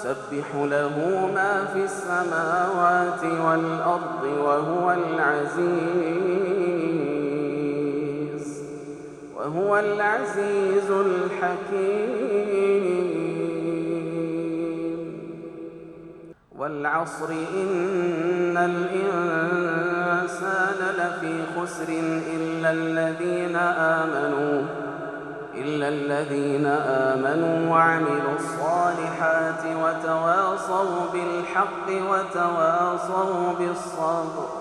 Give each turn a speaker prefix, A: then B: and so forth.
A: يسبح له ما في السماوات والأرض وهو العزيز وهو العزيز الحكيم. والعصر إن الإنسان لفي خسر إلا الذين آمنوا إلا الذين آمنوا وعملوا الصالحات. وتواصوا بالحق وتواصوا بالصبر.